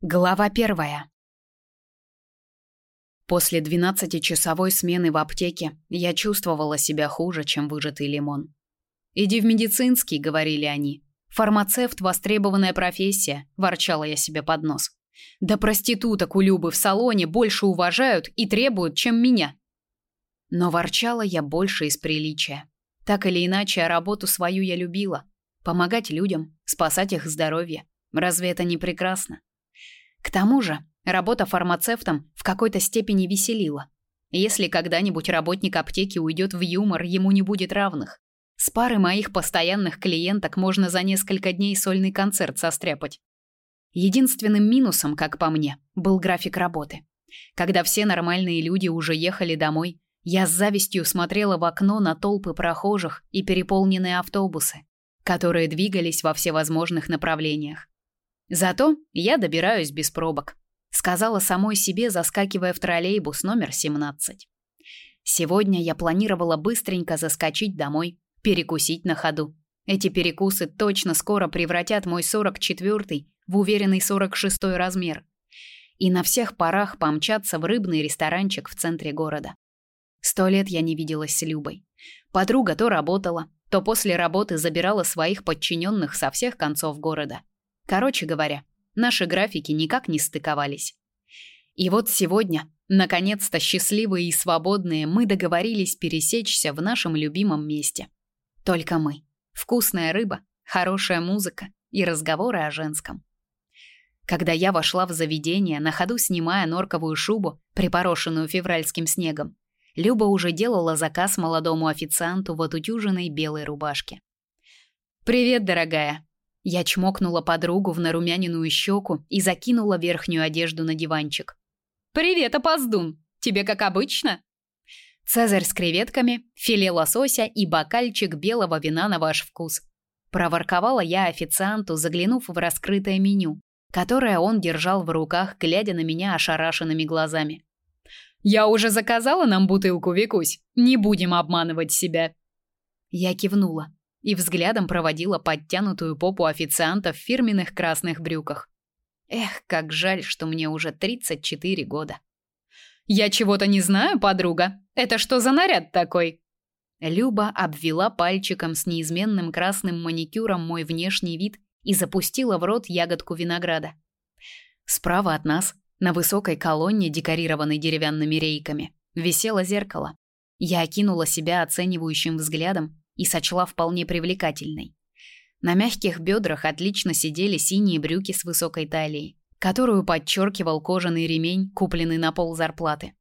Глава первая. После двенадцатичасовой смены в аптеке я чувствовала себя хуже, чем выжатый лимон. «Иди в медицинский», — говорили они. «Фармацевт — востребованная профессия», — ворчала я себе под нос. «Да проституток у Любы в салоне больше уважают и требуют, чем меня». Но ворчала я больше из приличия. Так или иначе, работу свою я любила. Помогать людям, спасать их здоровье. Разве это не прекрасно? К тому же, работа фармацевтом в какой-то степени веселила. Если когда-нибудь работник аптеки уйдет в юмор, ему не будет равных. С пары моих постоянных клиенток можно за несколько дней сольный концерт состряпать. Единственным минусом, как по мне, был график работы. Когда все нормальные люди уже ехали домой, я с завистью смотрела в окно на толпы прохожих и переполненные автобусы, которые двигались во всевозможных направлениях. Зато я добираюсь без пробок, сказала самой себе, заскакивая в троллейбус номер 17. Сегодня я планировала быстренько заскочить домой, перекусить на ходу. Эти перекусы точно скоро превратят мой 44-й в уверенный 46-й размер. И на всех парах помчаться в рыбный ресторанчик в центре города. Сто лет я не виделась с Любой. Подруга то работала, то после работы забирала своих подчиненных со всех концов города. Короче говоря, наши графики никак не стыковались. И вот сегодня, наконец-то счастливые и свободные, мы договорились пересечься в нашем любимом месте. Только мы. Вкусная рыба, хорошая музыка и разговоры о женском. Когда я вошла в заведение, на ходу снимая норковую шубу, припорошенную февральским снегом, Люба уже делала заказ молодому официанту в отутюженной белой рубашке. «Привет, дорогая!» Я чмокнула подругу в нарумяненную щеку и закинула верхнюю одежду на диванчик. «Привет, опоздун! Тебе как обычно?» Цезарь с креветками, филе лосося и бокальчик белого вина на ваш вкус. Проворковала я официанту, заглянув в раскрытое меню, которое он держал в руках, глядя на меня ошарашенными глазами. «Я уже заказала нам бутылку, Викусь. Не будем обманывать себя». Я кивнула и взглядом проводила подтянутую попу официанта в фирменных красных брюках. Эх, как жаль, что мне уже 34 года. Я чего-то не знаю, подруга. Это что за наряд такой? Люба обвела пальчиком с неизменным красным маникюром мой внешний вид и запустила в рот ягодку винограда. Справа от нас, на высокой колонне, декорированной деревянными рейками, висело зеркало. Я окинула себя оценивающим взглядом и сочла вполне привлекательной. На мягких бедрах отлично сидели синие брюки с высокой талией, которую подчеркивал кожаный ремень, купленный на пол зарплаты.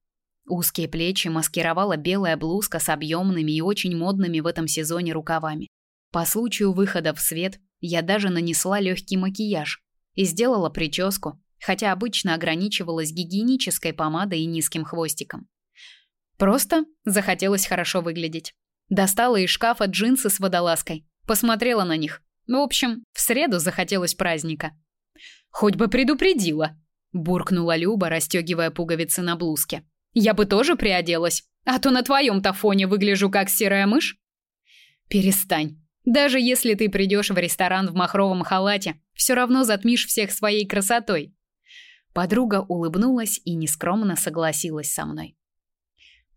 Узкие плечи маскировала белая блузка с объемными и очень модными в этом сезоне рукавами. По случаю выхода в свет я даже нанесла легкий макияж и сделала прическу, хотя обычно ограничивалась гигиенической помадой и низким хвостиком. Просто захотелось хорошо выглядеть. Достала из шкафа джинсы с водолазкой, посмотрела на них. В общем, в среду захотелось праздника. Хоть бы предупредила, буркнула Люба, расстегивая пуговицы на блузке. Я бы тоже приоделась, а то на твоем-то фоне выгляжу как серая мышь. Перестань. Даже если ты придешь в ресторан в махровом халате, все равно затмишь всех своей красотой. Подруга улыбнулась и нескромно согласилась со мной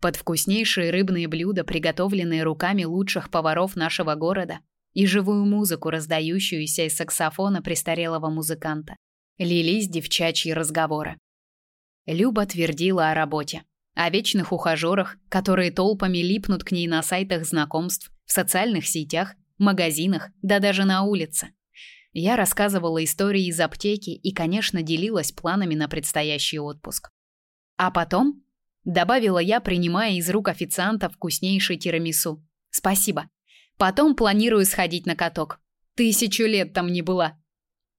под вкуснейшие рыбные блюда, приготовленные руками лучших поваров нашего города, и живую музыку, раздающуюся из саксофона престарелого музыканта. Лились девчачьи разговоры. Люба твердила о работе, о вечных ухажерах, которые толпами липнут к ней на сайтах знакомств, в социальных сетях, магазинах, да даже на улице. Я рассказывала истории из аптеки и, конечно, делилась планами на предстоящий отпуск. А потом добавила я, принимая из рук официанта вкуснейший тирамису. Спасибо. Потом планирую сходить на каток. Тысячу лет там не была.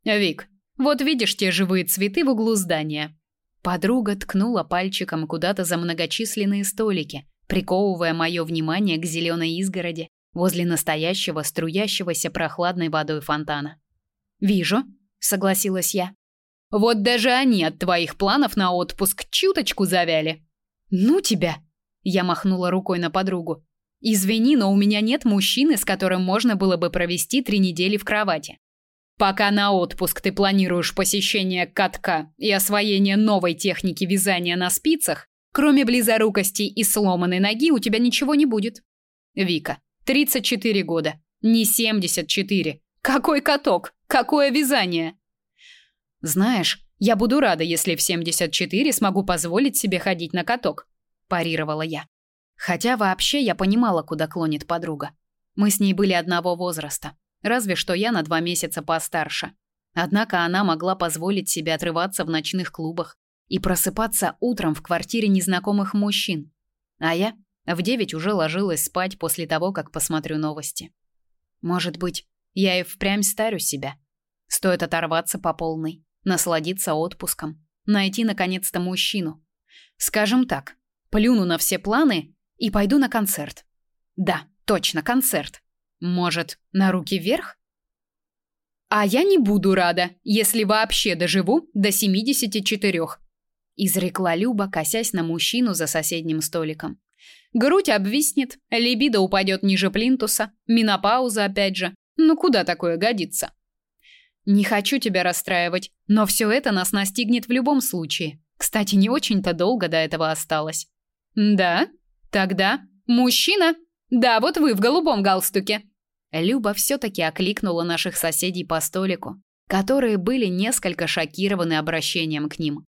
Вик, вот видишь те живые цветы в углу здания. Подруга ткнула пальчиком куда-то за многочисленные столики, приковывая мое внимание к зеленой изгороди возле настоящего струящегося прохладной водой фонтана. Вижу, согласилась я. Вот даже они от твоих планов на отпуск чуточку завяли. Ну тебя, я махнула рукой на подругу. Извини, но у меня нет мужчины, с которым можно было бы провести три недели в кровати. Пока на отпуск ты планируешь посещение катка и освоение новой техники вязания на спицах, кроме близорукости и сломанной ноги у тебя ничего не будет. Вика, 34 года, не 74. Какой каток? Какое вязание? Знаешь, я буду рада, если в 74 смогу позволить себе ходить на каток, парировала я. Хотя вообще я понимала, куда клонит подруга. Мы с ней были одного возраста, разве что я на два месяца постарше. Однако она могла позволить себе отрываться в ночных клубах и просыпаться утром в квартире незнакомых мужчин. А я в девять уже ложилась спать после того, как посмотрю новости. Может быть, я и впрямь старю себя. Стоит оторваться по полной, насладиться отпуском, найти наконец-то мужчину. Скажем так, плюну на все планы и пойду на концерт. Да, Точно, концерт. Может, на руки вверх? А я не буду рада, если вообще доживу до 74. Изрекла Люба, косясь на мужчину за соседним столиком. Грудь обвиснет, либидо упадет ниже плинтуса, менопауза опять же. Ну куда такое годится? Не хочу тебя расстраивать, но все это нас настигнет в любом случае. Кстати, не очень-то долго до этого осталось. Да? Тогда мужчина да, вот вы в голубом галстуке. Люба все таки окликнула наших соседей по столику, которые были несколько шокированы обращением к ним.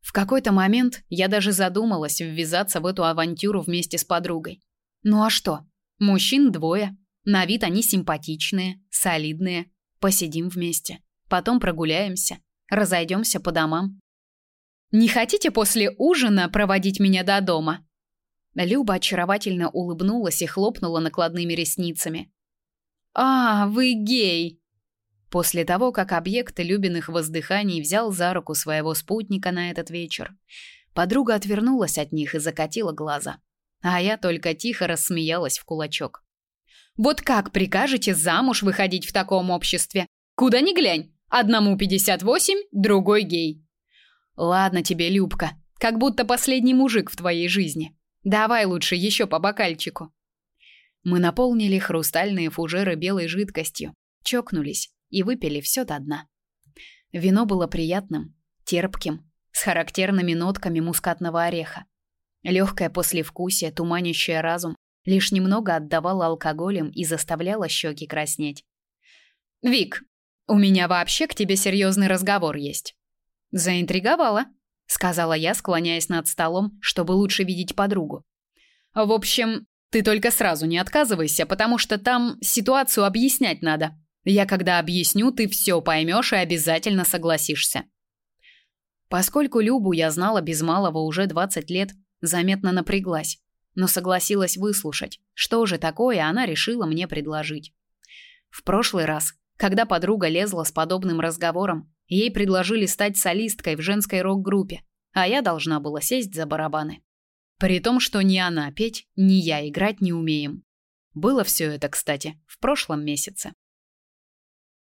В какой-то момент я даже задумалась ввязаться в эту авантюру вместе с подругой. Ну а что? Мужчин двое, на вид они симпатичные, солидные. Посидим вместе, потом прогуляемся, разойдемся по домам. Не хотите после ужина проводить меня до дома? Люба очаровательно улыбнулась и хлопнула накладными ресницами. «А, вы гей!» После того, как объект Любиных воздыханий взял за руку своего спутника на этот вечер, подруга отвернулась от них и закатила глаза. А я только тихо рассмеялась в кулачок. «Вот как прикажете замуж выходить в таком обществе? Куда ни глянь, одному 58, другой гей». «Ладно тебе, Любка, как будто последний мужик в твоей жизни». Давай лучше еще по бокальчику. Мы наполнили хрустальные фужеры белой жидкостью, чокнулись и выпили все до дна. Вино было приятным, терпким, с характерными нотками мускатного ореха. Легкое послевкусие, туманящее разум, лишь немного отдавало алкоголем и заставляло щеки краснеть. «Вик, у меня вообще к тебе серьезный разговор есть». Заинтриговала сказала я, склоняясь над столом, чтобы лучше видеть подругу. В общем, ты только сразу не отказывайся, потому что там ситуацию объяснять надо. Я когда объясню, ты все поймешь и обязательно согласишься. Поскольку Любу я знала без малого уже 20 лет, заметно напряглась, но согласилась выслушать, что же такое она решила мне предложить. В прошлый раз, когда подруга лезла с подобным разговором, Ей предложили стать солисткой в женской рок-группе, а я должна была сесть за барабаны. При том, что ни она петь, ни я играть не умеем. Было все это, кстати, в прошлом месяце.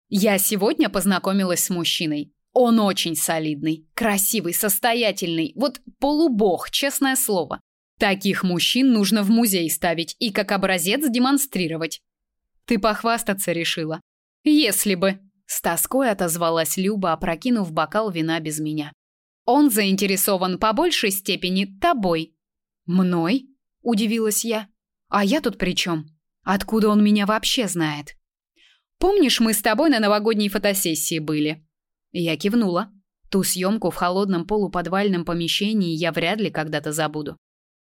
Я сегодня познакомилась с мужчиной. Он очень солидный, красивый, состоятельный, вот полубог, честное слово. Таких мужчин нужно в музей ставить и как образец демонстрировать. Ты похвастаться решила. Если бы, с тоской отозвалась Люба, опрокинув бокал вина без меня. Он заинтересован по большей степени тобой. Мной? удивилась я. А я тут при чем? Откуда он меня вообще знает? Помнишь, мы с тобой на новогодней фотосессии были? Я кивнула. Ту съемку в холодном полуподвальном помещении я вряд ли когда-то забуду.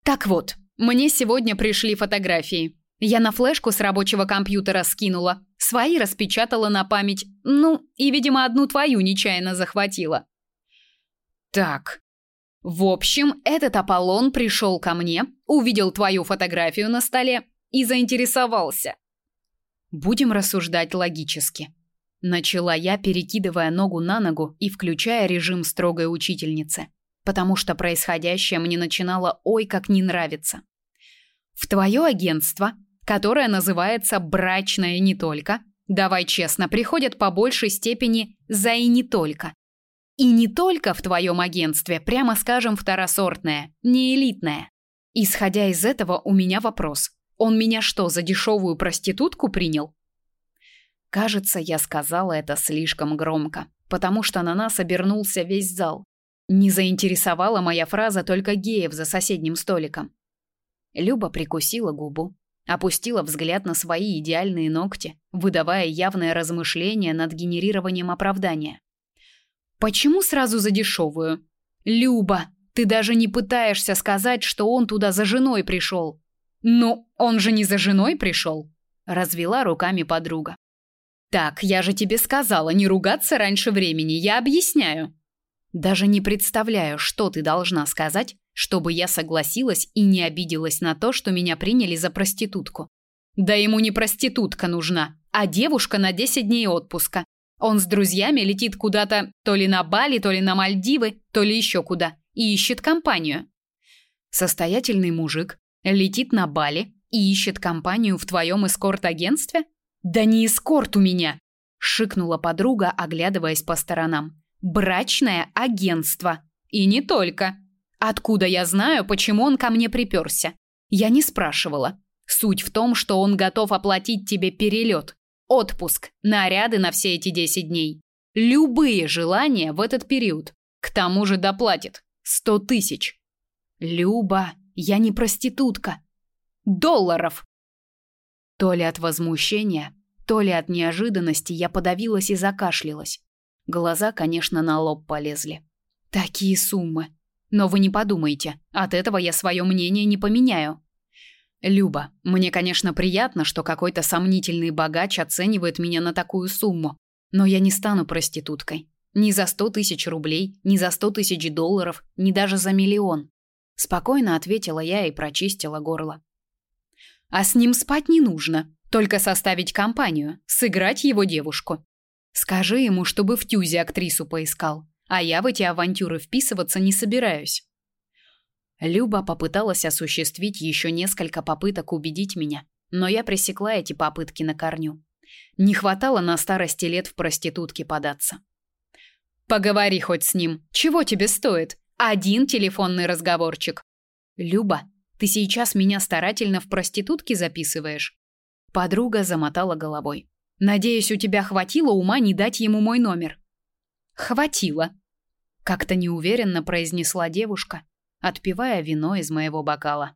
Так вот, мне сегодня пришли фотографии. Я на флешку с рабочего компьютера скинула, свои распечатала на память, ну, и, видимо, одну твою нечаянно захватила. Так. В общем, этот Аполлон пришел ко мне, увидел твою фотографию на столе и заинтересовался. Будем рассуждать логически. Начала я, перекидывая ногу на ногу и включая режим строгой учительницы, потому что происходящее мне начинало ой как не нравиться. В твое агентство которая называется «брачная не только», давай честно, приходят по большей степени за и не только. И не только в твоем агентстве, прямо скажем, второсортная, не элитная. Исходя из этого, у меня вопрос. Он меня что, за дешевую проститутку принял? Кажется, я сказала это слишком громко, потому что на нас обернулся весь зал. Не заинтересовала моя фраза только геев за соседним столиком. Люба прикусила губу, опустила взгляд на свои идеальные ногти, выдавая явное размышление над генерированием оправдания. Почему сразу за дешевую? Люба, ты даже не пытаешься сказать, что он туда за женой пришел. Ну, он же не за женой пришел, развела руками подруга. Так, я же тебе сказала не ругаться раньше времени, я объясняю. Даже не представляю, что ты должна сказать, чтобы я согласилась и не обиделась на то, что меня приняли за проститутку. Да ему не проститутка нужна, а девушка на 10 дней отпуска. Он с друзьями летит куда-то, то ли на Бали, то ли на Мальдивы, то ли еще куда, и ищет компанию. Состоятельный мужик летит на Бали и ищет компанию в твоем эскорт-агентстве? Да не эскорт у меня, шикнула подруга, оглядываясь по сторонам. Брачное агентство. И не только. Откуда я знаю, почему он ко мне приперся? Я не спрашивала. Суть в том, что он готов оплатить тебе перелет, Отпуск, наряды на все эти 10 дней. Любые желания в этот период. К тому же доплатит. Сто тысяч. Люба, я не проститутка. Долларов. То ли от возмущения, то ли от неожиданности я подавилась и закашлялась. Глаза, конечно, на лоб полезли. Такие суммы. Но вы не подумайте, от этого я свое мнение не поменяю. Люба, мне, конечно, приятно, что какой-то сомнительный богач оценивает меня на такую сумму, но я не стану проституткой. Ни за сто тысяч рублей, ни за сто тысяч долларов, ни даже за миллион. Спокойно ответила я и прочистила горло. А с ним спать не нужно, только составить компанию, сыграть его девушку. Скажи ему, чтобы в тюзе актрису поискал, а я в эти авантюры вписываться не собираюсь. Люба попыталась осуществить еще несколько попыток убедить меня, но я пресекла эти попытки на корню. Не хватало на старости лет в проститутки податься. Поговори хоть с ним. Чего тебе стоит? Один телефонный разговорчик. Люба, ты сейчас меня старательно в проститутки записываешь? Подруга замотала головой. Надеюсь, у тебя хватило ума не дать ему мой номер. Хватило, как-то неуверенно произнесла девушка отпивая вино из моего бокала.